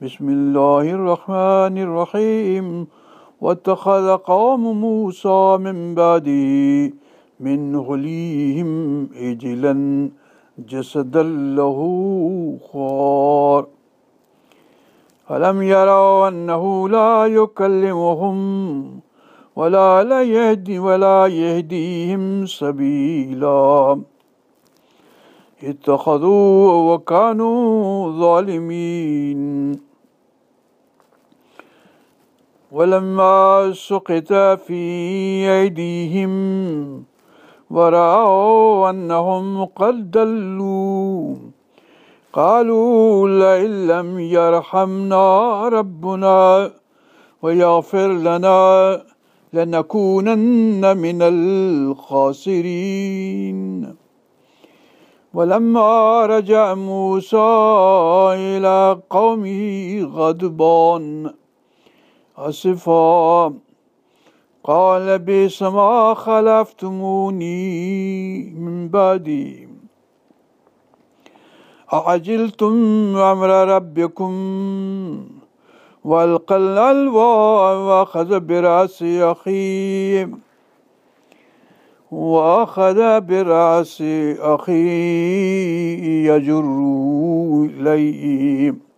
بسم الله الرحمن الرحيم. واتخذ قوم موسى من بعده من غليهم عجلا جسدا له خوار ألم يروا أنه لا يكلمهم ولا لا يهدي ولا يهديهم سبيلا. اتخذوا وكانوا ظالمين. ولما سقط في أيديهم ورأوا أنهم قد دلوا قالوا لئن لم يرحمنا ربنا ويغفر لنا لنكونن من الخاسرين. ولما رجع موسى إلى قومه غضبان أسفا. قال بئس ما خلفتموني من بعدي. أعجلتم أمر ربكم؟ وألقى الألواء وأخذ برأس أخيه وأخذ برأس أخيه يجر إليه.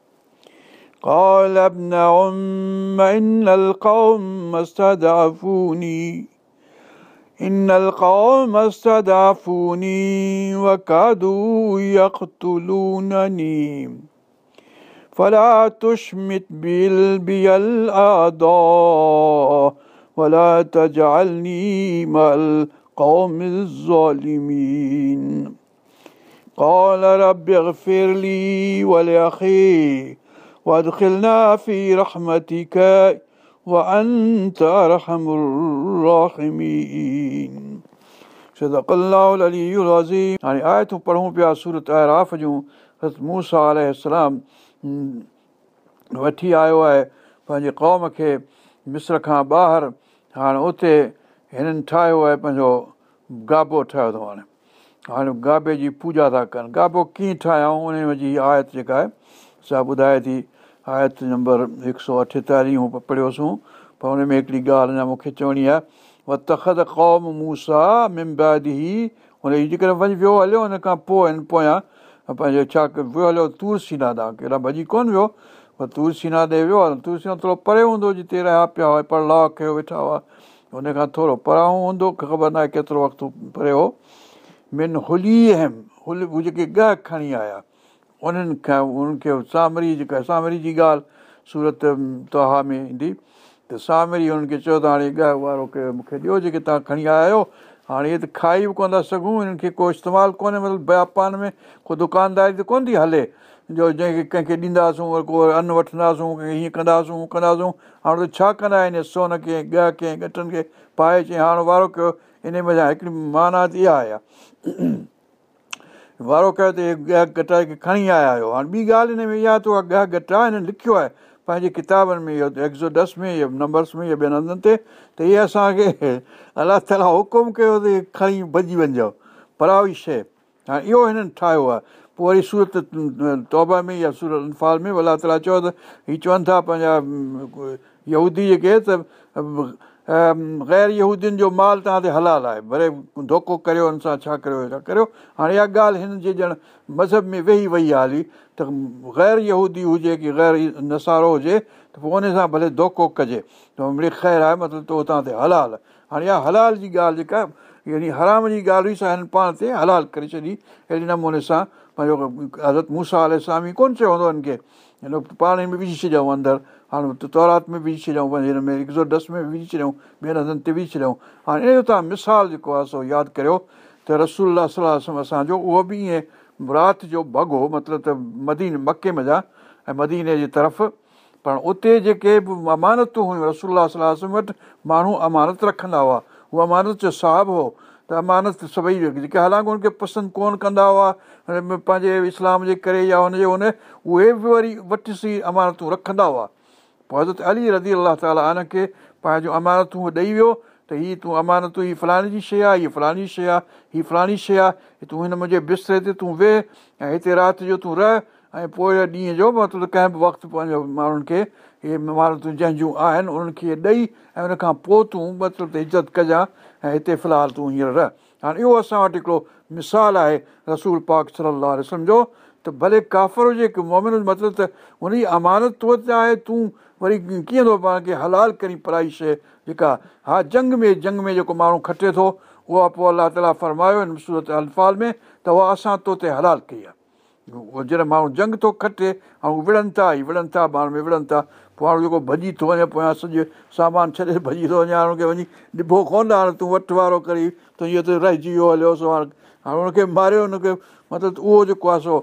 قال ابن أم إن القوم استضعفوني. إن القوم استضعفوني وكادوا يقتلونني. فلا تشمت بي الأعداء ولا تجعلني مع القوم الظالمين. قال رب اغفر لي ولأخي وادخلنا في رحمتك وأنت أرحم الراحمين صدق الله العلي العظيم हाणे आयतूं पढ़ूं पिया सूरत आराफ़ जूं मूसा अलाम वठी आयो आहे पंहिंजे क़ौम खे मिस्र खां ॿाहिरि हाणे उते हिननि ठाहियो आहे पंहिंजो गाबो ठाहियो अथऊं हाणे हाणे गाबे जी पूॼा था कनि गाबो कीअं ठाहियऊं उन जी आयत जेका आहे सा ॿुधाए थी آيت نمبر هڪ سؤ اٺيتاليهه پڙهيوسين. پر هن ۾ هڪڙي ڳالهه اڃا مون کي چوڻي آهي و تخت قوم موسيٰ ممبادي هن جي جيڪڏهن وڃي ويو هليو هن کان پوءِ هن پويان پنهنجو ڇا ويو هليو تور سينا ڏانهن. ڪهڙا ڀڄي ڪونه ويو. پر تور سينا ڏي ويو تور سينا ٿورو پري هوندو جتي رهيا پيا هئا پر لاهه ڪيو ويٺا هئا. هن کان ٿورو پريان هوندو خبر نه آهي ڪيترو وقت پري هو. من هلي اهم هل هو جيڪي ڳهه کڻي آيا انهن کان انهن کي سامري جيڪا سامري جي ڳالهه سورت توهان ۾ ايندي ته سامري هنن کي چيو ته هاڻي ڳهه وارو ڪي مون کي ڏيو جيڪي توهان کڻي آيا آهيو هاڻي اهي ته کائي به ڪونه ٿا سگهون هنن کي ڪو استعمال ڪونهي مطلب واپار ۾ ڪو دڪانداري ته ڪونه ٿي هلي جو جنهن کي ڪنهن کي ڏينداسون ڪو ان وٺنداسون هيئن ڪنداسون هونئن ڪنداسون هاڻي ته ڇا ڪندا آهن سون کي ڳهه کي گهٽن کي پائي چئي هاڻي وارو ڪيو ان هڪڙي معنيٰ ته اها آهي وارو ڪيو ته اهي ڳهه کي کڻي آيا آهيو هاڻي ٻي ڳالهه هن ۾ اها ته اها ڳهه گهٽا هنن لکيو آهي پنهنجي ڪتابن ۾ اهو ايڪزوڊس ۾ يا نمبرس ۾ يا ٻين هنڌن تي ته اهي اسان کي الله تالا حڪم ڪيو ته کڻي ڀڄي وڃجو. پراوي شيءِ. هاڻي اهو هنن ٺاهيو آهي. پوءِ وري سورت توبا ۾ يا سورت انفال ۾ الله تالا چيو ته هيءَ چون ٿا پنهنجا يهودي جيڪي ته غير يهودين جو مال توهان تي هلال آهي ڀلي ڌوکو ڪريو هن سان ڇا ڪريو ڇا ڪريو هاڻي اها ڳالهه هن جي ڄڻ مذهب ۾ ويهي وئي آهي هلي ته غير يهودي هجي ڪه غير نسارو هجي ته پوءِ ان سان ڀلي ڌوکو ڪجي ته خير آهي مطلب توهان تي هلال هاڻي اها هلال جي ڳالهه جيڪا يعني حرام جي ڳالهه هئي سا هن پاڻ تي هلال ڪري ڇڏي اهڙي نموني سان پنهنجو حضرت موسيٰ اسلامي ڪونه چيو هوندو هن کي هن پاڻ ۾ وجهي ڇڏيئون اندر هاڻي تورات ۾ وجهي ڇڏيئون پنهنجي هن ۾ هڪ ۾ وجهي ڇڏيئون ٻين هنڌن تي وجهي ڇڏيئون هاڻي ان جو توهان مثال جيڪو آهي سو ياد ڪريو ته رسول صلاح اسان جو اهو به ائين رات جو ڀڳو مطلب ته مدين مڪي مزا ۽ مديني جي طرف پر اتي جيڪي به امانتون هيون رسول صلاح وٽ ماڻهو امانت رکندا هئا اهو امانت جو صاحب هو ته امانت سڀئي جيڪي حالانڪه هن کي پسند ڪونه ڪندا هئا پنهنجي اسلام جي ڪري يا هن جي هن اهي به وري وٺسي امانتون رکندا هئا پوءِ حضرت علي رزي الله تالا هن کي پنهنجو امانتون ڏيئي ويو ته هيءَ تون امانتون هيءَ فلاڻي جي شيءِ آهي هيءَ فلاڻي شيءِ آهي هيءَ فلاڻي شيءِ آهي تون هن منهنجي بستري تي تون ويهه ۽ هتي رات جو تون رهه ۽ پوءِ ڏينهن جو مطلب ڪنهن به وقت پنهنجو ماڻهن کي اهي مهارتون جنهنجون آهن انهن کي ڏيئي ۽ ان کان پوءِ تون مطلب ته عزت ڪجان ۽ هتي في الحال تون هينئر رهه. هاڻي اهو اسان وٽ هڪڙو مثال آهي رسول پاڪ صلاح سمجهو ته ڀلي ڪافر هجي ڪه مومن مطلب ته هن جي امانت تو وٽ آهي تون وري ڪيئن ٿو پاڻ کي هلال ڪري پرائي شيءِ جيڪا ها جنگ ۾ جنگ ۾ جيڪو ماڻهو کٽي ٿو اها پوءِ الله تالا فرمايو آهن سورت الفال ۾ ته اها اسان تو تي هلال ڪئي آهي. اهو جڏهن ماڻهو جنگ ٿو کٽي ۽ وڙهن ٿا ئي وڙهن ٿا پاڻ ۾ وڙهن ٿا پوءِ هاڻي جيڪو ڀڄي ٿو وڃي پويان سڄو سامان ڇڏي ڀڄي ٿو وڃي هاڻي وڃي ڏبو ڪونه هاڻي تون وٺ وارو ڪري ته اهو ته رهجي ويو هليو سو هاڻي هاڻي هن کي ماريو هن کي مطلب اهو جيڪو آهي سو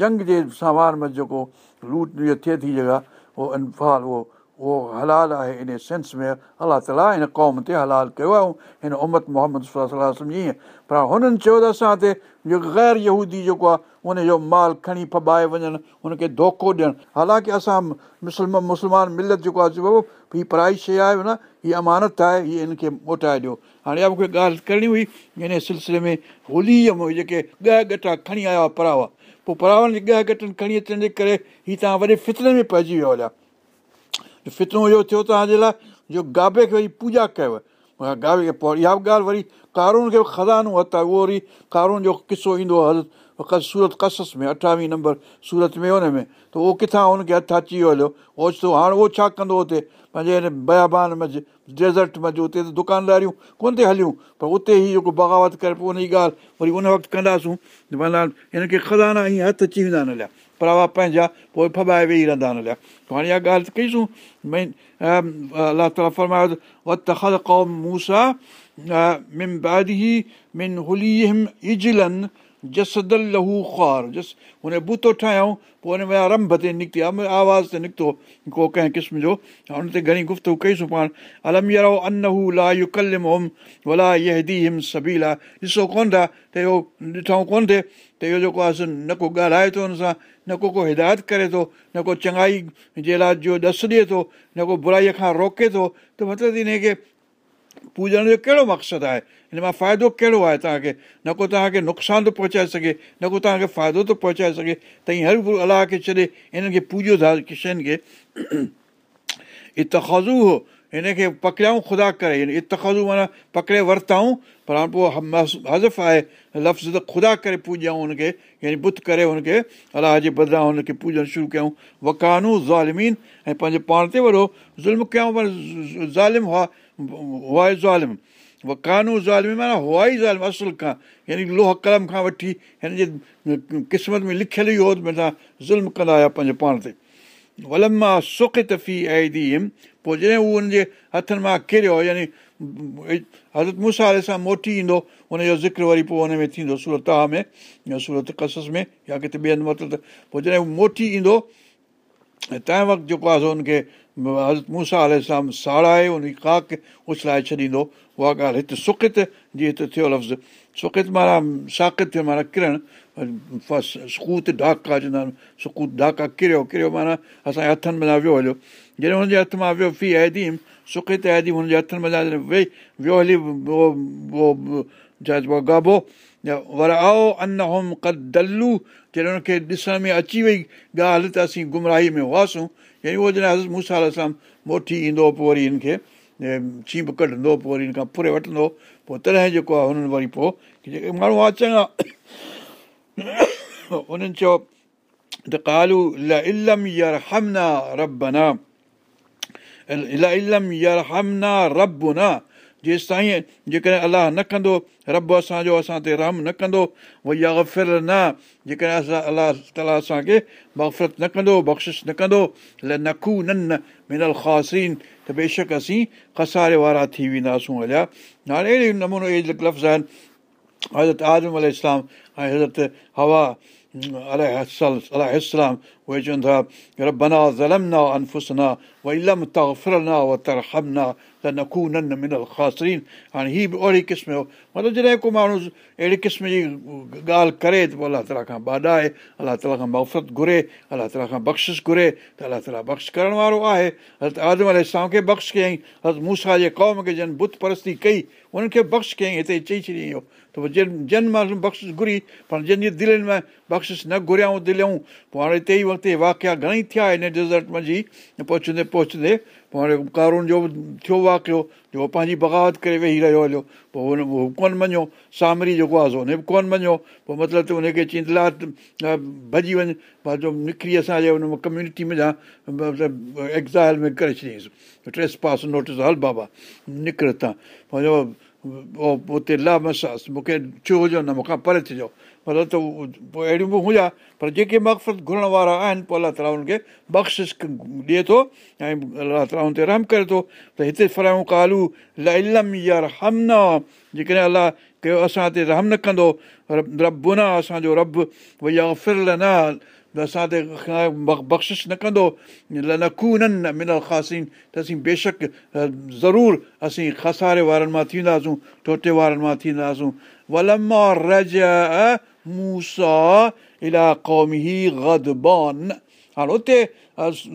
جنگ جي سامان ۾ جيڪو لوٽ اهو ٿئي ٿي جڳهه اهو انفال اهو اهو هلال آهي ان سينس ۾ الله تالا هن قوم تي هلال ڪيو ۽ هن امت محمد سمجهي پر هنن چيو ته اسان هتي جيڪو غير يهودي جيڪو آهي ان جو مال کڻي فٻائي وڃن هن کي ڌوکو ڏيڻ حالانڪه اسان مسلمان مسلمان ملت جيڪو آهي چئبو هيءَ پڙهائي شيءِ آهي نه هيءَ امانت آهي هيءَ هن کي موٽائي ڏيو هاڻي اها مون کي ڳالهه ڪرڻي هئي ان سلسلي ۾ هوليءَ جيڪي ڳهه ڳٽا کڻي آيا هئا پراوا پوءِ پراون جي ڳهه ڳٽن کڻي اچڻ جي ڪري هيءَ توهان وڏي فطري ۾ پئجي ويو هليا فترو اهو ٿيو توهان جي لاءِ جو گابي کي وري پوڄا ڪيو. گابي کي پوءِ اها به ڳالهه وري ڪارون کي خزانو ورتا اهو وري ڪارون جو قصو ايندو آهي حضرت سورت ڪسس ۾ اٺاويهه نمبر سورت ۾ هن ۾. ته اهو ڪٿان هن کي هٿ اچي ويو هليو. اوچتو هاڻي اهو ڇا ڪندو هتي؟ پنهنجي هن بيابان ۾ ڊيزرٽ ۾ اتي ته دڪانداريون ڪونه ٿي هليون. پر اتي ئي جيڪو بغاوت ڪري پوءِ ان جي ڳالهه وري ان وقت ڪنداسون معنيٰ هن کي خزانا ائين هٿ اچي ويندا آهن هليا. پراوا پنهنجا پوءِ فٻائي ويهي رهندا هليا. هاڻي اها ڳالهه ته ڪئيسون ڀئي الله تالا فرمايو وت خل قوم موسيٰ من بادي من هلي اجلن جسدل لهو خوار. جس هن بوتو ٺاهيئون پوءِ هن ۾ رنڀ تي نڪتي آواز تي نڪتو ڪو ڪنهن قسم جو. هن تي گهڻي گفتگ ڪئيسون پاڻ. الم لا يهدي هم سبيل. آهي ڏسو ڪونه ٿا ته اهو ڏٺئون ڪونه ٿئي ته اهو جيڪو آهي نه ڪو ڳالهائي ٿو هن سان نه ڪو ڪو هدايت ڪري ٿو نه ڪو چڱائي جي لاءِ جو ڏس ڏئي ٿو نه ڪو برائيءَ کان روڪي ٿو. ته مطلب هن کي پوڄڻ جو ڪهڙو مقصد آهي هن مان فائدو ڪهڙو آهي توهان کي نه ڪو توهان کي نقصان ٿو پهچائي سگهي نه ڪو توهان کي فائدو ٿو پهچائي سگهي ته هر الله کي ڇڏي هنن کي پوڄيو ٿا شين کي اتخزو هو هن کي پڪڙيائون خدا ڪري اتخزو معنيٰ پڪڙي ورتائون پر هاڻي پوءِ حذف آهي لفظ ته خدا ڪري پوڄيائون هن کي يعني بت ڪري هن کي الله جي بدران هن کي پوڄڻ شروع ڪيون وڪانو زالمين ۽ پنهنجي پاڻ تي وڏو ظلم ڪيون پر ظالم هئا هئا ظالم. وڪانو ظالم معنيٰ هئا ئي ظالم اصل کان. يعني لوهه قلم کان وٺي هن جي قسمت ۾ لکيل ئي هو ظلم ڪندا هئا پنهنجي پاڻ تي. ولم مان سک تفي ايندي هيم پوءِ جڏهن اهو هن جي هٿن مان ڪريو يعني حضرت مون سان سان موٽي ايندو هن جو ذڪر وري پوءِ هن ۾ ٿيندو سورت ۾ يا سورت ڪسس ۾ يا ڪٿي ٻين مطلب ته. پوءِ جڏهن اهو موٽي ايندو ۽ تنهن وقت جيڪو آهي سو هن کي حضرت موسيٰ سان ساڙائي ان جي ڪاڪ اڇلائي ڇڏيندو. اها ڳالهه هتي سخت جيئن هتي ٿيو لفظ. سخت معنيٰ ساڪت ٿيو معنيٰ ڪرڻ. سڪوت ڍاڪا چوندا آهن. سڪوت ڍاڪا ڪريو. ڪريو معنيٰ اسان جي هٿن ۾ ويو هليو. جڏهن هن جي هٿ مان ويو في ايديم سخت ايندي هن جي هٿن ۾ ويهي ويو هلي اهو ڇا چئبو آهي گابو ور آئو ان هوم جڏهن هن کي ڏسڻ ۾ اچي وئي ڳالهه ته اسين گمراهي ۾ هئاسين يعني اهو جڏهن حضرت مون سان سان موٽي ايندو پوءِ وري هن کي ڇيمب ڪڍندو پوءِ وري هن کان فري وٺندو پوءِ تڏهن جيڪو آهي هنن وري پوءِ جيڪي ماڻهو آهي چڱا انهن چيو ته ڪالو علم ير علم ير جيس تائين جيڪڏهن الله نه ڪندو رب اسان جو اسان تي رحم نه ڪندو وري يا ڦر نه جيڪڏهن اسان الله تالا اسان کي مفرت نه ڪندو بخشش نه ڪندو ل نکو نه منل خاسن ته بيشڪ اسين کساري وارا ٿي وينداسون هليا هاڻي اهڙي نموني لفظ آهن حضرت اعظم ال ۽ حضرت هوا اسلام اهي چون ٿا ربنا زلمنا انفسنا علم تغفرنا و ترهمنا ته نکو نن منل خاسرين هاڻي هيءَ به اوهڙي قسم جو مطلب جڏهن ڪو ماڻهو اهڙي قسم جي ڳالهه ڪري ته پوءِ الله تالا کان باڏائي الله تالا کان مفرت گهري الله تالا کان بخشش گهري ته الله تالا بخش ڪرڻ وارو آهي حضرت آدم ال کي بخش ڪيئين حضرت موسيٰ جي قوم کي جن بت پرستي ڪئي انهن کي بخش ڪيئين هتي چئي ڇڏيئين ته پوءِ جن جن ماڻهن بخشش گهري پر جنهن جي دلن ۾ بخشش نه گهريائون دليون پوءِ هاڻي هتي ئي وقت واڪيا گهڻيئي ٿيا هن ڊيزرٽ منجهه. پهچندي پهچندي پوءِ هاڻي ڪارون جو ٿيو واقعو جو پنهنجي بغاوت ڪري ويهي رهيو هليو پوءِ هن ڪونه مڃيو. سامري جيڪو آهي هن به ڪونه مڃيو. پوءِ مطلب ته هن کي چئي ڀڄي وڃ پنهنجو نڪري اسان جي هن ڪميونٽي ۾ جا مطلب ايڪزائل ۾ ڪري ڇڏيئينس ٽريس پاس نوٽيس هل بابا نڪر هتان. پنهنجو اتي لا مساس مون کي ڇو هجو نه مون کان پري ٿجو مطلب ته پوءِ اهڙيون به هجان پر جيڪي مقفت گهرڻ وارا آهن پوءِ الله تالا هن کي بخشش ڏئي ٿو ۽ الله تالا هن تي رحم ڪري ٿو ته هتي فرايون ڪالو لم يار هم نه جيڪڏهن الله ڪيو اسان تي رحم نه ڪندو رب نه اسان جو رب ڀئي فرل نه ته اسان تي بخشش نه ڪندو نه کو نه خاسين ته اسين بيشڪ ضرور اسين کساري وارن مان ٿينداسون ٽوٽي وارن مان ٿينداسون هاڻي اتي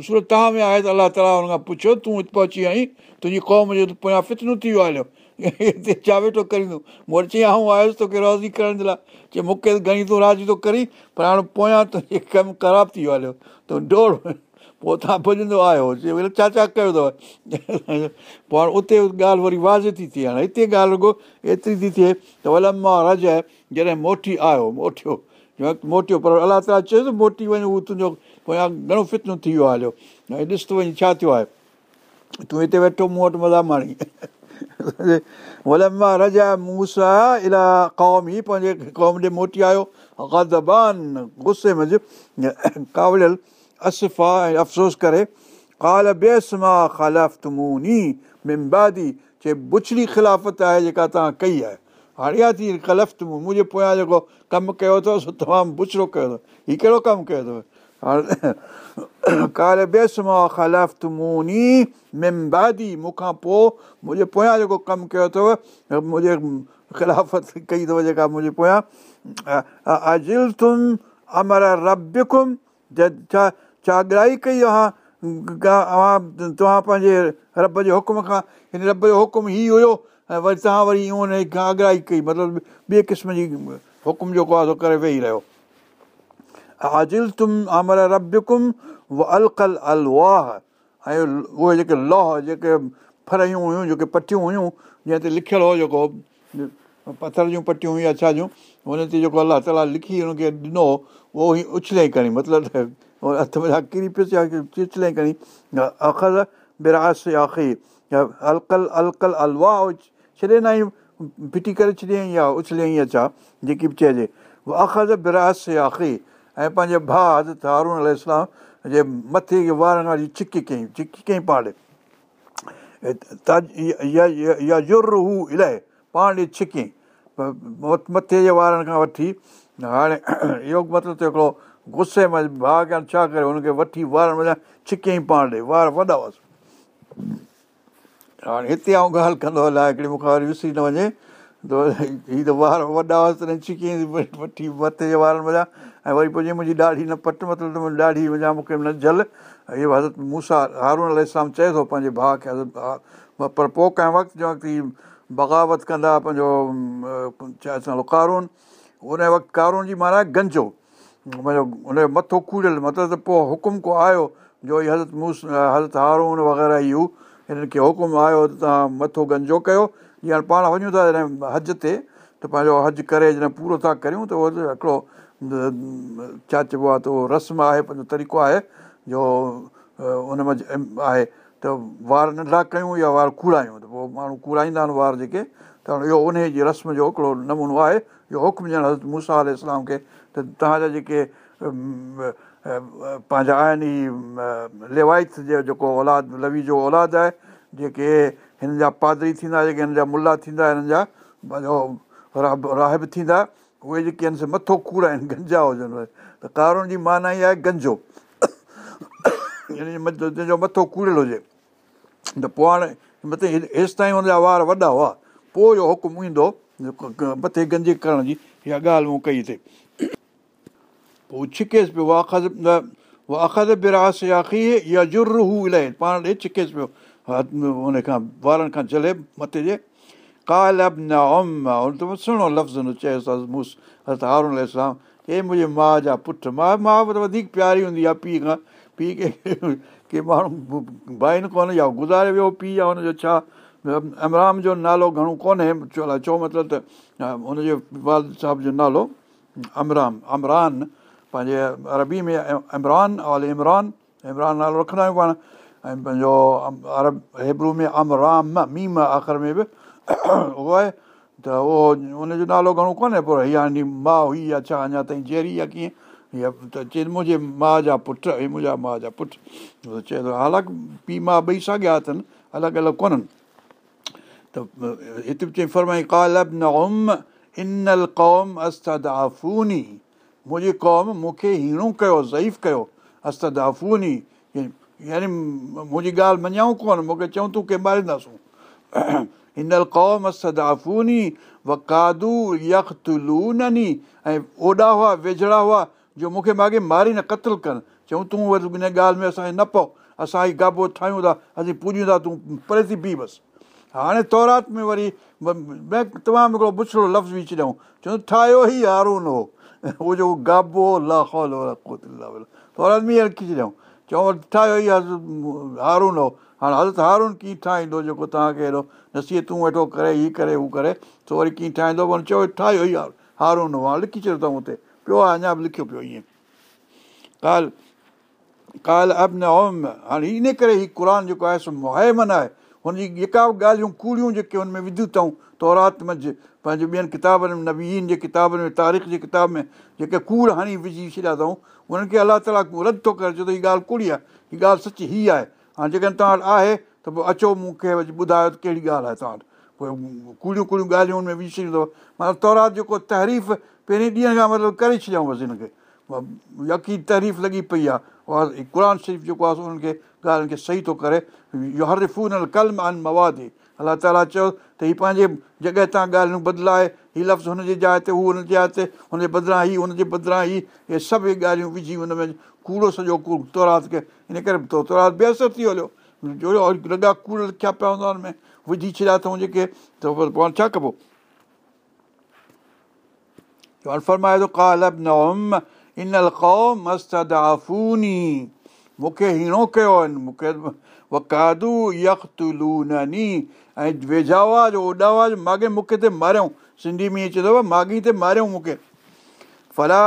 سورت توهان ۾ آهي ته الله تالا هن کان پڇيو تون هتي پهچي آهين تنهنجي قوم جو پويان فتنون ٿي ويو هليو هتي ويٺو ڪريندو. مون وٽ چئي آئون آيس توکي راضي ڪرڻ جي لاءِ. چئي مون کي گهڻي تون راضي ٿو ڪري پر هاڻي پويان تنهنجي ڪم خراب ٿي ويو هليو. تون ڊوڙ پوءِ توهان پڄندو آيو چئي ڇا ڪيو اٿو؟ پوءِ هاڻي اتي ڳالهه وري واز ٿي ٿئي. هاڻي هتي ڳالهه رڳو ايتري ٿي ٿئي ته ولم رج جڏهن موٽي آيو موٽيو موٽيو پر الله تالا چيو ته موٽي وڃ اهو تنهنجو پويان گهڻو فتنو ٿي ويو آهي هليو ڏس ته وڃي ڇا ٿيو آهي؟ تون هتي ويٺو مون وٽ مزا ماڻي ولما رضا موسيٰ الا قوم ئي پنهنجي قوم ڏي موٽي آيو گدبان غصي منجهه ڪاوليل اسفا ۽ افسوس ڪري ڪال بيس مان خالافتموني ممبادي چئي بڇڙي خلافت آهي جيڪا توهان ڪئي آهي هاڻي اها ٿي خلفت منهنجي پويان جيڪو ڪم ڪيو اٿو سو تمام بڇڙو ڪيو اٿو هيءُ ڪهڙو ڪم ڪيو اٿو مون کان پوءِ منهنجي پويان جيڪو ڪم ڪيو اٿو منهنجي خلافت ڪئي اٿو جيڪا منهنجي پويان اجل تم امر ربڪم ڇا ڳالهه ڪئي توهان پنهنجي رب جي حڪم کان هن رب جو حڪم هيءُ هيو ۽ وري توهان وري هن کان اڳرائي ڪئي مطلب ٻئي قسم جي حڪم جيڪو آهي سو ڪري ويهي رهيو آجل تم امر ربڪم الڪل ال واهه ۽ اهي جيڪي لوهه جيڪي ڦريون هيون جيڪي پٽيون هيون جنهن تي لکيل هو جيڪو پٿر جون پٽيون هيون ڇا جون هن تي جيڪو الله تالا لکي هن کي ڏنو اهو ئي اڇلي کڻي مطلب ته هٿ ۾ ڪري پيس يا اڇلي کڻي اکل براس آخي الڪل الڪل الواهه ڇڏي نه آئي ڦٽي ڪري ڇڏيئين يا اڇليئين يا ڇا جيڪي به چئجي اکز براس آخي ۽ پنهنجي ڀاءُ حضرت هارون اسلام جي مٿي وارن واري ڇڪي ڪيئين ڇڪي ڪيئين پاڻ يا جر هو الاهي پاڻ ڏي ڇڪئين مٿي جي وارن کان وٺي هاڻي اهو مطلب ته هڪڙو غصي ۾ ڀاءُ کي ڇا ڪري هن کي وٺي وار وڃان ڇڪئين پاڻ ڏي وار وڏا هئس هاڻي هتي آئون ڳالهه ڪندو هلان هڪڙي مون کان وري وسري نه وڃي. ته هيءَ ته وار وڏا هئس تڏهن ڇڪئين وٺي مٿي جي وارن وڃان ۽ وري پوءِ جيئن منهنجي ڏاڍي نه پٽ مطلب ته منهنجي ڏاڍي وڃان مون کي نه جهل اهو حضرت مون سان هارون اسلام چئي ٿو پنهنجي ڀاءُ کي حضرت پر پوءِ ڪنهن وقت جو وقت بغاوت ڪندا پنهنجو ڇا چوندو ڪارون. ان وقت ڪارون جي معنيٰ گنجو. پنهنجو هن جو مٿو ڪوڙيل مطلب ته پوءِ حڪم ڪو آيو جو هيءَ حضرت موس حضرت هارون وغيره اهو هنن کي حڪم آيو ته توهان مٿو گنجو ڪيو. جيئن پاڻ وڃون ٿا جڏهن هج تي ته پنهنجو هج ڪري جڏهن پورو ٿا ڪريون ته اهو هڪڙو ڇا چئبو آهي ته اهو رسم آهي پنهنجو طريقو آهي جو ان ۾ آهي. ته وار ننڍا ڪيون يا وار ڪوڙايون؟ ته پوءِ ماڻهو ڪوڙائيندا آهن وار جيڪي ته اهو ان جي رسم جو هڪڙو نمونو آهي. اهو حڪم ڏيڻ حضرت موسيٰ اسلام کي. ته توهان جا جيڪي پنهنجا آهن ليوائت جو جيڪو اولاد لوي جو اولاد آهي جيڪي هن جا پادري ٿيندا جيڪي هن جا ملا ٿيندا هنن جا پنهنجو راهب ٿيندا اهي جيڪي آهن سي مٿو ڪوڙا آهن گنجا هجن ته ڪارن جي معنيٰ ئي آهي گنجو. جنهن جو مٿو ڪوڙيل هجي. ته پوءِ هاڻي مٿي هيس تائين هن جا وار وڏا هئا. پوءِ جو حڪم ايندو مٿي گنجي ڪرڻ جي اها ڳالهه مون ڪئي ٿئي پوءِ ڇڪيس پيو اکز براس آکي يا جر هو الاهي. پاڻ ڏي ڇڪيس پيو. هن کان وارن کان جهلي مٿي جي ڪال ته سهڻو لفظ چيوس مونس هارون اسلام هي منهنجي ماءُ جا پٽ ماءُ ماءُ ته وڌيڪ پياري هوندي آهي پيءُ کان پيءُ کي ڪي ماڻهو ڀائي نه ڪونهي يا گذاري ويو پيءُ آهي هن جو ڇا امرام جو نالو گهڻو ڪونهي چئو مطلب ته هن جي وال صاحب جو نالو امرام عمران پنهنجي عربي ۾ عمران اول عمران عمران نالو رکندا آهيون پاڻ ۽ پنهنجو ارب هيبرو ۾ امرام ميم آخر ۾ به اهو آهي ته اهو هن جو نالو گهڻو ڪونهي پر هيءَ ماءُ هئي يا ڇا اڃا تائين جهڙي آهي ڪيئن هيءَ ته چئي منهنجي ماءُ جا پٽ ۽ منهنجا ماءُ جا پٽ چئي ٿو حالانڪه پيءُ ماءُ ٻئي ساڳيا اٿن الڳ الڳ ڪونهن ته هتي به چئي فرمائي ڪالب نه اوم انيل قوم استد آفوني منهنجي قوم مون کي هيڻو ڪيو ضعيف ڪيو استد آفوني يعني منهنجي ڳالهه مڃائون ڪونه مون کي چئون تون ڪي مارينداسون هنل قوم استد آفوني وڪادو يختلونني ۽ اوڏا هئا ويجهڙا هئا جو مون کي ماڳي ماري نه قتل ڪن چئون تون وري هن ڳالهه ۾ اسان کي نه پئو اسان ئي گابو ٺاهيون ٿا اسين پوڄون ٿا تون پري ٿي بيهه بس هاڻي تورات ۾ وري تمام هڪڙو بڇڙو لفظ به ڇڏيئون چوندو ٺاهيو ئي هارون هو اهو جو گابو تورات ۾ رکي ڇڏيئون چئون ٺاهيو ئي هارون هو هاڻي حضرت هارون ڪيئن ٺاهيندو جيڪو توهان کي هيڏو نسيهتون ويٺو ڪري هيءَ ڪري هو ڪري سو وري ڪيئن ٺاهيندو پر چئو ٺاهيو ئي هارون هو هاڻي لکي ڇڏيو اٿئون هتي. پيو آهي اڃا به لکيو پيو ائين. ڪال ڪال اب نه اوم هاڻي ان ڪري هيءُ قر جيڪو آهي سو مهمن آهي. هن جي جيڪا به ڳالهيون ڪوڙيون جيڪي هن ۾ وڌيون اٿئون تورات منجهه پنهنجي ٻين ڪتابن ۾ نبين جي ڪتابن ۾ تاريخ جي ڪتاب ۾ جيڪي ڪوڙ هڻي وجهي ڇڏيا اٿئون انهن کي الله تالا رد ٿو ڪري ڇو ته هيءَ ڳالهه ڪوڙي آهي. هيءَ ڳالهه سچي هيءَ آهي هاڻي جيڪڏهن توهان وٽ آهي ته پوءِ اچو مون کي ٻڌايو ته ڪهڙي ڳالهه آهي توهان وٽ. پوءِ ڪوڙيون ڪوڙيون ڳالهيون ۾ وجهي ڇڏيندو معنيٰ تورات جيڪو تهريف پهرين ڏينهن کان مطلب ڪري ڇڏيئون بس هن کي. يڪي تعريف لڳي پئي آهي. قر شريف جيڪو آهي انهن کي ڳالهين کي صحيح ٿو ڪري. هر فون ڪل مان موادي الله تالا چيو ته هيءَ پنهنجي جڳهه تان ڳالهيون بدلائي هيءَ لفظ هن جي جاءِ تي هو هن جي جاءِ تي هن جي بدران ئي هن جي بدران ئي اهي سڀ ڳالهيون وجهي هن ۾ ڪوڙو سڄو ڪوڙ تورات کي ان ڪري تورات بيئسر ٿي هليو. جو لڳا ڪوڙ لکيا پيا هوندا هن ۾ وجهي ڇڏيا اٿئون جيڪي ته پوءِ ڇا ڪبو؟ فرمائي ٿو ڪالب نه انيل قوم مستدافوني مون کي هيڻو ڪيو آهن مون کي وڪادو يختلونني ۽ ويجهاوا جو اوڏاوا جو ماڳي مون کي ته ماريئون. سنڌي ۾ ائين چوندو ماڳي تي ماريئون مون کي. ڦلا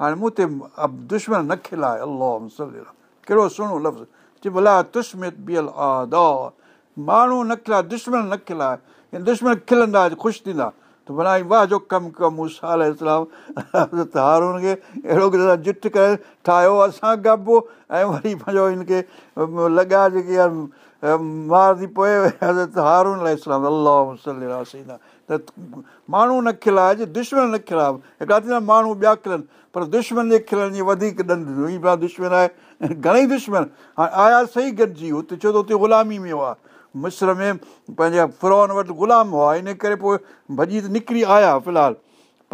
هاڻي مون تي دشمن نه کلائي. الله ڪهڙو سهڻو لفظ. ماڻهو نه کلائي دشمن نه کلائي. دشمن کلندا خوش ٿيندا. ته ڀلا واهه جو ڪم اهڙو جٽ ڪري ٺاهيو اسان گبو ۽ وري پنهنجو هن کي لڳا جيڪي مار ٿي پئي حضرت هارون ال اسلام الله ته ماڻهو نه کلائي دشمن نه کلائي هڪڙا ٿيندا ماڻهو ٻيا کلن پر دشمن جي کلڻ جي وڌيڪ پيا دشمن آهي گهڻيئي دشمن هاڻي آيا صحيح گڏجي هتي ڇو ته هتي غلامي ۾ هئا مسر ۾ پنهنجا فرون وٽ غلام هئا ان ڪري پوءِ ڀڄي ته نڪري آيا في الحال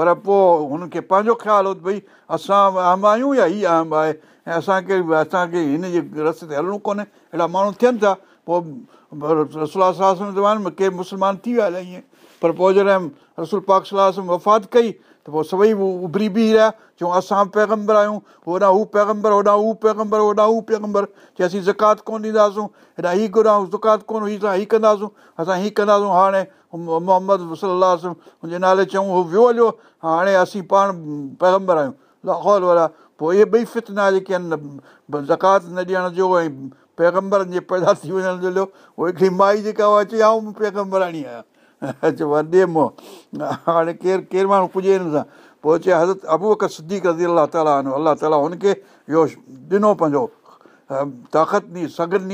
پر پوءِ هنن کي پنهنجو خيال هو ته ڀئي اسان اهم آهيون يا هيءَ اهم آهي ۽ اسان کي اسان کي هن جي رستي تي هلڻو ڪونهي اهڙا ماڻهو ٿين ٿا پوءِ رسول زماني ۾ ڪي مسلمان ٿي ويا هليا ائين. پر پوءِ جڏهن رسول پاڪ صلاح وفات ڪئي ته پوءِ سڀئي اڀري بيهه رهيا چئون اسان پيگمبر آهيون هوڏان هو پيگمبر هوڏان هو پيگمبر هوڏان هو پيگمبر. چئي اسين زڪات ڪونه ڏينداسين هيڏا هيءَ گهرائون زڪات ڪونه هيءَ هيءَ ڪنداسين. اسان هيءَ ڪنداسين هاڻي محمد صلاح هن جي نالي چئون هو ويو هليو هاڻي اسين پاڻ پيگمبر آهيون. لاهول وارا پوءِ اهي ٻئي فتنا جيڪي آهن زڪات نه ڏيڻ جو ۽ پيگمبرن جي پيدا ٿي وڃڻ جو اهو هڪڙي مائي جيڪا چئي آئون پيگمبراڻي آهيان چئبو آهي ڏي موهه هاڻي ڪير ڪير ماڻهو پڄي هن سان پوءِ چئي حضرت ابو ابوڪ سديڪ رزي الله تالا الله تالا هن کي اهو ڏنو پنهنجو طاقت ني سگن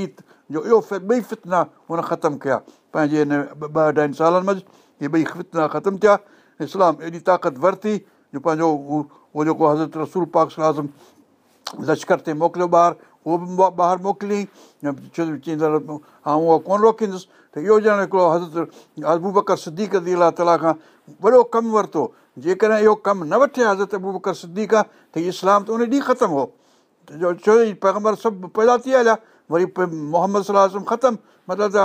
جو اهو ٻئي فتنا هن ختم ڪيا پنهنجي هن ٻه اڍائي سالن منجهه اهي ٻئي فتنا ختم ٿيا اسلام ايڏي طاقت ورتي جو پنهنجو اهو جيڪو حضرت رسول پاڪ صلاح لشڪر تي موڪليو ٻاهر اهو به ٻاهر موڪليئين ڇو چئيندڙ آئون اهو ڪونه روڪيندس؟ ته اهو ڄڻ هڪڙو حضرت ابو بڪر صديق دي الا تالا کان وڏو ڪم ورتو. جيڪڏهن اهو ڪم نه وٺي حضرت ابو بڪر صديق آهي ته اسلام ته ان ڏينهن ختم هو. جو ڇو پيگمبر سڀ پيدا ٿي هليا وري محمد صلاح ختم. مطلب ته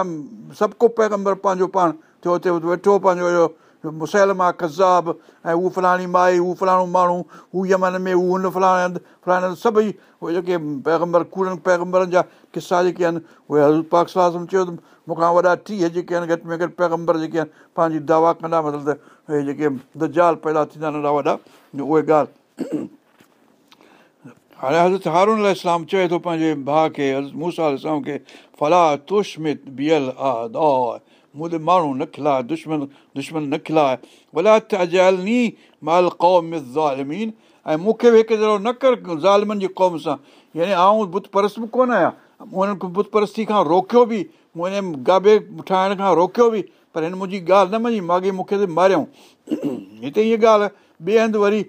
سڀ ڪو پيگمبر پنهنجو پاڻ ٿيو هتي ويٺو پنهنجو اهو مسلما ڪزاب ۽ هو فلاڻي مائي هو فلاڻو ماڻهو هو يمن ۾ هو هن فلاڻي هنڌ فلاڻي هنڌ سڀئي اهي جيڪي پيگمبر ڪوڙن پيگمبرن جا قصا جيڪي آهن اهي هزر پاڪ صلاح چيو ته مون کان وڏا ٽيهه جيڪي آهن گهٽ ۾ گهٽ پيگمبر جيڪي آهن پنهنجي دوا ڪندا مطلب ته اهي جيڪي دجال پيدا ٿيندا ننڍا وڏا اهي ڳالهه هاڻي حضرت هارون اسلام چئي ٿو پنهنجي ڀاءُ کي حضرت موسيٰ اسلام کي بيل آهي منهنجي ماڻهو نه کلائي دشمن دشمن نه کلائي زالمين ۽ مون کي به هڪ دفعو نه ڪر ظالمن جي قوم سان يعني آئون بت پرست ڪونه آهيان انهن کي بت پرستي کان روڪيو به منهنجي گابي ٺاهڻ کان روڪيو به پر هن منهنجي ڳالهه نه مڃي ماڳي مون کي ته ماريئون هتي هيءَ ڳالهه ٻئي هنڌ وري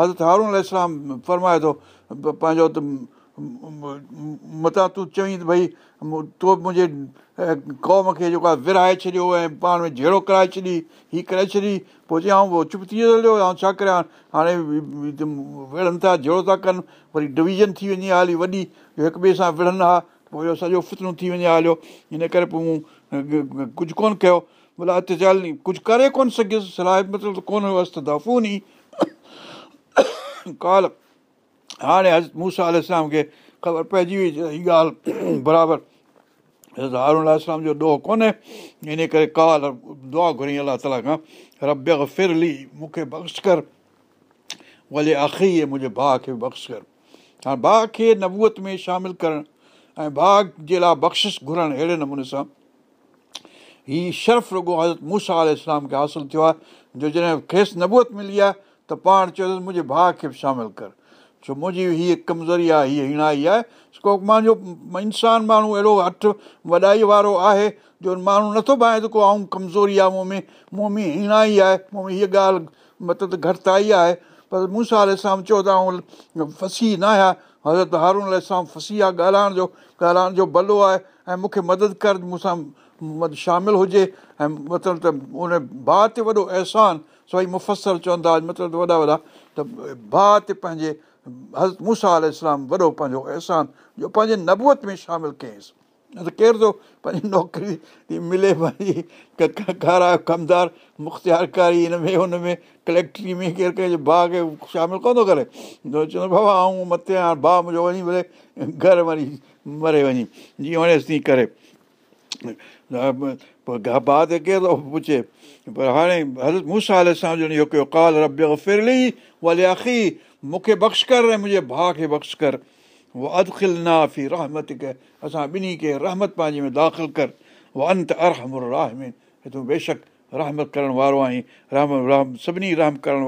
حضرت هارون اسلام فرمائي ٿو پنهنجو ته متان تون چوئين ته ڀئي تو منهنجي قوم کي جيڪو آهي ورائي ڇڏيو ۽ پاڻ ۾ جهڙو ڪرائي ڇڏي هيءَ ڪري ڇڏي. پوءِ چئي آئون چپ ٿي ڇا ڪريان؟ هاڻي وڙهن ٿا جهڙو ٿا ڪن. وري ڊويزن ٿي وڃي ها هلي وڏي هڪ ٻئي سان وڙهن ها. پوءِ سڄو فترون ٿي وڃي ها هليو. هن ڪري پوءِ مون ڪجهه ڪونه ڪيو. ڀلا هتي چال ني ڪجهه ڪري ڪونه سگهيس. صلاح مطلب ڪونه هيس ته دفون ڪال هاڻي موسيٰ اسلام کي خبر پئجي وئي هيءَ ڳالهه برابر. هارون اسلام جو ڏوهه ڪونهي. ان ڪري ڪال دعا گهري الله تالا کان رب فرلي مون کي بخش ڪر. ڀلي اکي منهنجي ڀاءُ کي بخش ڪر. هاڻي ڀاءُ کي نبوئت ۾ شامل ڪرڻ ۽ ڀاءُ جي لاءِ بخشش گهرڻ اهڙي نموني سان هيءُ شرف رڳو حضرت موسيٰ آل اسلام کي حاصل ٿيو آهي جو جڏهن کيس نبوئت ملي آهي ته پاڻ چيو منهنجي ڀاءُ کي به شامل ڪر ڇو منهنجي هيءَ ڪمزوري آهي هيءَ هڻائي آهي. ڪو منهنجو انسان ماڻهو اهڙو هٿ وڏائي وارو آهي جو ماڻهو نٿو پائي ته ڪو آئون ڪمزوري آهي مون ۾ مون ۾ هڻائي آهي مون ۾ هيءَ ڳالهه مطلب گهٽتائي آهي. پر مون سان اسلام چيو ته آئون ڦسي نه آهيان. حضرت هارون اسلام ڦسي آهي ڳالهائڻ جو ڳالهائڻ جو ڀلو آهي ۽ مون کي مدد ڪر مون سان شامل هجي ۽ مطلب ته ان ڀاءُ تي وڏو احسان سڀئي مفسر چوندا مطلب وڏا وڏا ته ڀاءُ تي پنهنجي حضرت موسيٰ اسلام وڏو پنهنجو احسان جو پنهنجي نبوئت ۾ شامل ڪيئينس نه ته ڪير ٿو پنهنجي نوڪري ملي ڪارا ڪمدار مختيارڪاري هن ۾ هن ۾ ڪليڪٽري ۾ ڪير ڪنهن جي ڀاءُ کي شامل ڪونه ٿو ڪري چوندو بابا آئون مٿي هاڻي ڀاءُ منهنجو وڃي ڀلي گهر وڃي مري وڃي جيئن وڻيس تيئن ڪري ڀاءُ تي ڪير ٿو پڇي پر هاڻي مون سان هلي سان جو اهو ڪيو ڪال رب فرلي مون کي بخش ڪر ۽ منهنجي ڀاءُ کي بخش ڪر. اهو ادکل نافي رحمت اسان ٻنهي کي رحمت پنهنجي ۾ داخل ڪر. اهو انت ارهم راهمين. تون بيشڪ رحمت ڪرڻ وارو آهين. رحم رحم سڀني رحم ڪرڻ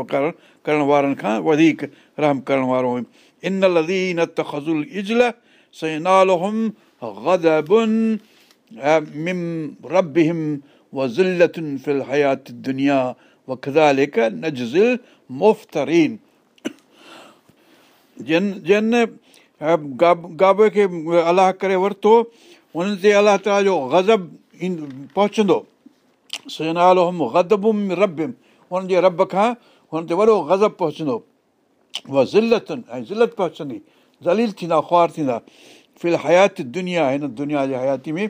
ڪرڻ وارن کان وڌيڪ رحم ڪرڻ وارو حيات دنيا. مفترين جن جن گابي کي الله ڪري ورتو هنن تي الله تالا جو غضب پهچندو. نالو هم گدبم ربم هنن جي رب کان هن تي وڏو غضب پهچندو. اها زلتن ۽ ذلت پهچندي. ذليل ٿيندا خوار ٿيندا. فل حياتي دنيا هن دنيا جي حياتي ۾.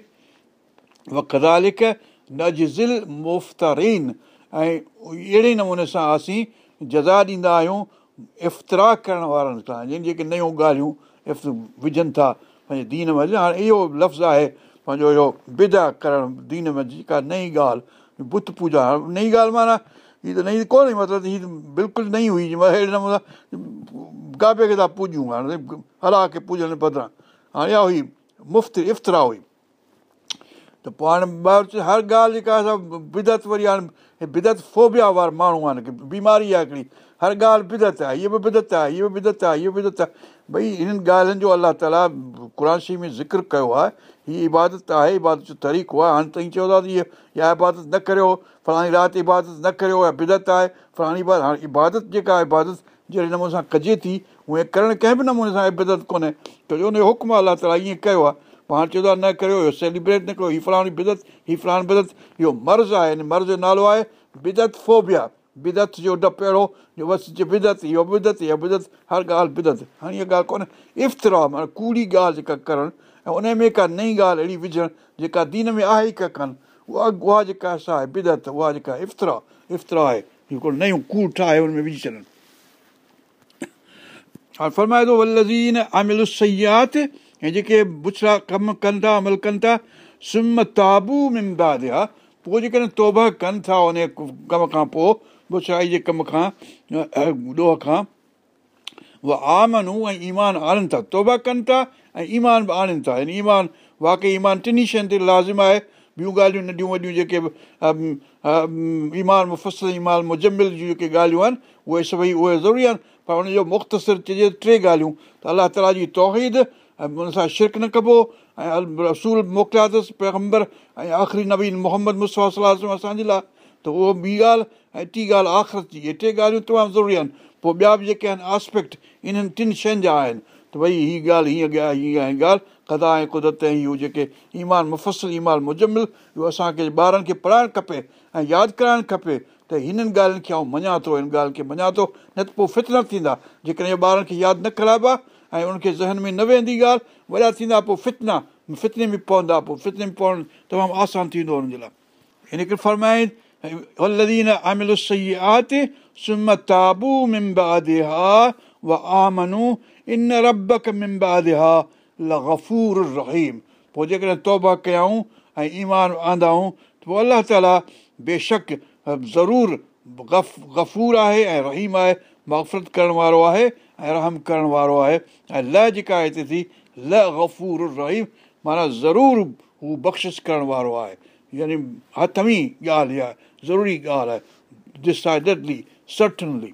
و ڪدالڪ نزل مفترين. ۽ اهڙي نموني سان اسين جزا ڏيندا آهيون افترا ڪرڻ وارن کان جن جيڪي نيون ڳالهيون اف وجهن ٿا پنهنجي دين ۾. هاڻي اهو لفظ آهي پنهنجو اهو بدا ڪرڻ دين ۾ جيڪا نئي ڳالهه بت پوڄا. نئي ڳالهه معنيٰ هيءَ ته نئي ڪونهي مطلب هيءَ بلڪل نئي هئي اهڙي نموني گابي کي ٿا پوڄون. هاڻي الله کي پوڄڻ بدران هاڻي اها هئي مفت افترا هئي ته پوءِ هاڻي ٻار هر ڳالهه جيڪا آهي بدت وري هاڻي بدت فوبيا وارا ماڻهو آهن بيماري آهي هڪڙي. هر ڳالهه بدت آهي هيءَ بدت آهي هيءَ بدت آهي هيءَ بدت آهي. ڀئي هنن ڳالهين جو الله تالا قراشي ۾ ذڪر ڪيو آهي. هيءَ عبادت آهي عبادت جو طريقو آهي. هاڻي تائين چوندا ته اها اها عبادت نه ڪريو فلاڻي رات عبادت نه ڪريو يا بدت آهي فلاڻي بات هاڻي عبادت جيڪا آهي عبادت جهڙي نموني سان ڪجي ٿي اهي ڪرڻ ڪنهن به نموني سان عبادت ڪونهي. ڇو جو هن جو حڪم الله تالا ائين ڪيو آهي پوءِ هاڻي چوندو آهي نه ڪيو مرض آهي هن مرض جو نالو آهي بدت فوبيا بدت جو ڊپ اهڙو جو بس بدت اهو هر ڳالهه بدت هاڻي اها ڳالهه ڪونهي افترا معنيٰ ڪوڙي ڳالهه جيڪا ڪرڻ ۽ ان ۾ ڪا نئي ڳالهه اهڙي وجهڻ جيڪا دين ۾ آهي ئي ڪا ڪن اها اها جيڪا آهي جيڪا افترا افترا آهي ڪوڙ ٺاهي هن ۾ وجهي سيات ۽ جيڪي بڇڙا ڪم ڪن ٿا عمل ڪن ٿا سم تابو ممداد آهي پوءِ جيڪڏهن توبا ڪن ٿا ان ڪم کان پوءِ بڇڙائي جي ڪم کان ڏوهه کان اها آمنو ۽ ايمان آڻن ٿا توبا ڪن ٿا ۽ ايمان به آڻن ٿا ايمان واقعي ايمان ٽنهي شين تي لازم آهي ٻيون ڳالهيون ننڍيون وڏيون جيڪي ايمان مفسل ايمان مجمل جون جيڪي ڳالهيون آهن اهي سڀئي اهي ضروري آهن پر هن جو مختصر چئجي ٽي ڳالهيون ته الله تالا جي توحيد ۽ هن سان شرڪ نه ڪبو ۽ رسول موڪليا اٿس پيگمبر ۽ آخري نبين محمد مسوا صلاح اسان جي لاءِ ته اهو ٻي ڳالهه ۽ ٽي ڳالهه آخرت جي اهي ٽي ڳالهيون تمام ضروري آهن پوءِ ٻيا به جيڪي آهن آسپيڪٽ انهن ٽن شين جا آهن ته ڀئي هيءَ ڳالهه هيئن هيءَ ڳالهه قدا ۽ قدرت ۽ اهو جيڪي ايمان مفسل ايمان مجمل اهو اسان کي ٻارن کي پڙهائڻ کپي ۽ ياد ڪرائڻ کپي ته هنن ڳالهين کي آئون مڃان ٿو هن ڳالهه کي مڃان ٿو نه ته پوءِ فتنا ٿيندا جيڪڏهن ٻارن کي ياد نه ڪرائبا ۽ ان کي ذهن ۾ نه ويندي ڳالهه وڏا ٿيندا پوءِ فتنا فتني ۾ پوندا پوءِ فتني ۾ پوڻ تمام آسان ٿيندو هن جي لاءِ. هن ڪري آهي رهيم. پوءِ جيڪڏهن توبا ڪيائون ۽ ايمان آندائون پوءِ الله تالا بيشڪ ضرور گف گفور آهي ۽ رهيم آهي مفرت ڪرڻ وارو آهي ۽ رحم ڪرڻ وارو آهي ۽ ل جيڪا هتي ٿي ل گفور رهيم معنيٰ ضرور هو بخشش ڪرڻ وارو آهي. يعني هٿمي ڳالهه اها ضروري ڳالهه آهي ڊسائڊلي سرٽنلي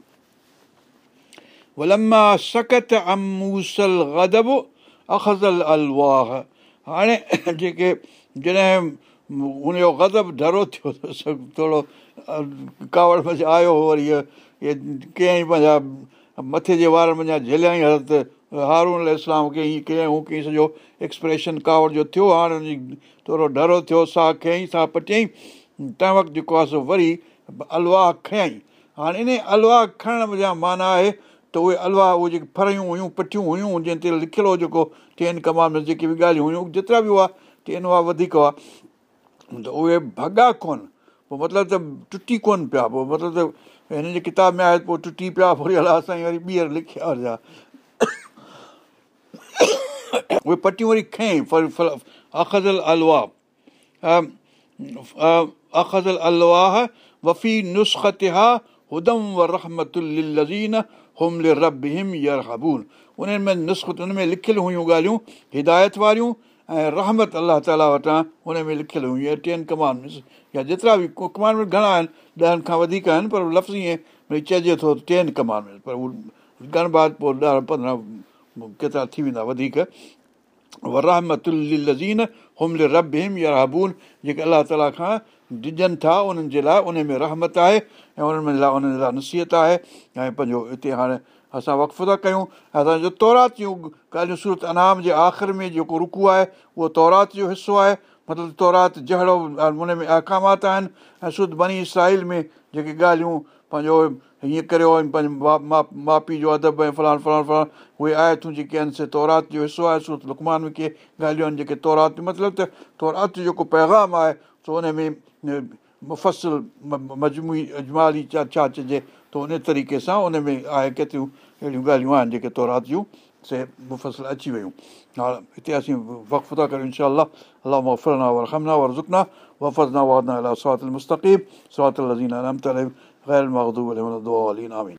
ولما سڪت اموسل گدب اخزل الواهه. هاڻي جيڪي جڏهن هن جو گدب ڊرو ٿيو ٿورو ڪاوڙ ۾ آيو هو وري اهي ڪنهن پنهنجا مٿي جي وارن منهنجا جهليائي حضرت هارون اسلام کي هيئن ڪيئين هو ڪيئين سڄو ايڪسپريشن ڪاوڙ جو ٿيو هاڻي هن جي ٿورو ڊرو ٿيو ساهه کيئين ساهه پٽيئين تنهن وقت جيڪو آهي سو وري الواهه کيئين. هاڻي ان الواهه کڻڻ جا معنيٰ آهي ته اهي الواهه اهي جيڪي ڦريون هيون پٽيون هيون جنهن تي لکيل هو جيڪو ٽين ڪمان ۾ جيڪي به ڳالهيون هيون جيترا به هئا ٽين هئا وڌيڪ هئا. ته اهي ڀڳا ڪونه پوءِ مطلب ته ٽٽي ڪونه پيا پوءِ مطلب ته هن جي ڪتاب ۾ لکيل هيون ڳالهيون هدايت واريون ۽ رحمت الله تالا وٽان هن ۾ لکيل اهي ٽين ڪمان ۾ يا جيترا به ڪمان ۾ گهڻا آهن ڏهن کان وڌيڪ آهن پر لفظ ائين ڀئي چئجي ٿو ٽين ڪمان ۾. پر اهو گهڻ بعد پوءِ ڏهه پندرهن ڪيترا ٿي ويندا وڌيڪ. رحمت لزين هوم رب هم يرهبون جيڪي الله تالا کان ڊڄن ٿا انهن جي لاءِ ان ۾ رحمت آهي ۽ انهن لاءِ انهن لاءِ نصيحت آهي. ۽ پنهنجو هتي هاڻي اسان وقف ٿا ڪيون اسان جو تورات جون ڳالهيون سورت انام جي آخر ۾ جيڪو رڪو آهي اهو تورات جو حصو آهي مطلب تورات جهڙو ان ۾ اهڪامات آهن ۽ سورت بني اسرائيل ۾ جيڪي ڳالهيون پنهنجو هيئن ڪريو پنهنجو ماءُ ماءُ پيءُ جو ادب ۽ فلاڻ فلاڻ فلاڻ اهي آيتون جيڪي آهن سي تورات جو حصو آهي سورت لڪمان ۾ ڪي ڳالهيون آهن جيڪي تورات مطلب ته تورات جو جيڪو پيگام آهي سو ان ۾ مفسل مجموعي اجمالي ڇا ڇا چئجي ته ان طريقي سان ان ۾ آهي ڪيتريون اهڙيون ڳالهيون آهن جيڪي تورات جون سي مفسل اچي ويون. ها هتي اسين وقف ٿا ڪريون انشا الله وفرنا ورهمنا ورزڪنا وفرنا وادنا الا صراط مستقيب صراط لزين انمت غير مغدوب اليهم آمين